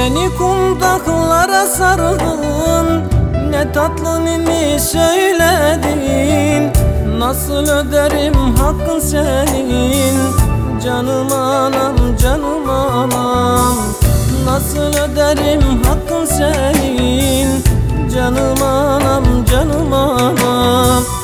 Beni kundaklara sardın Ne tatlı ninni söyledin. Nasıl öderim hakkın senin Canım anam canım anam. Nasıl öderim hakkın senin Canım anam canım anam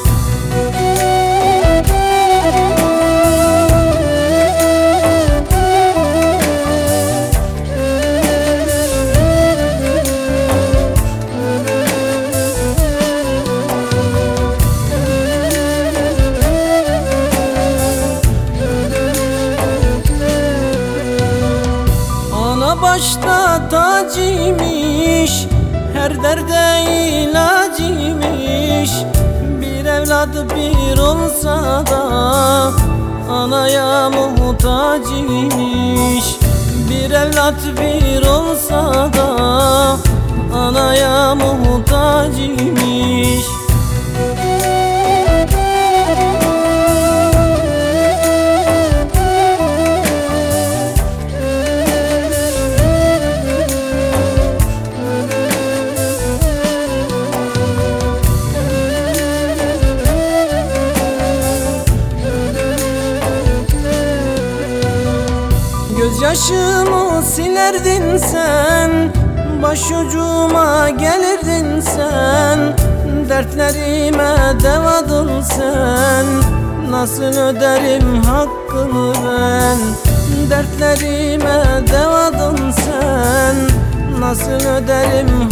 başta tacıymış Her derde ilacıymış. Bir evladı bir olsa da Anaya muhtacıymış. Bir evlat bir olsa da Gözyaşımı silerdin sen Başucuma gelirdin sen. Dertlerime devadın sen Nasıl öderim hakkını ben? Dertlerime devadın sen Nasıl öderim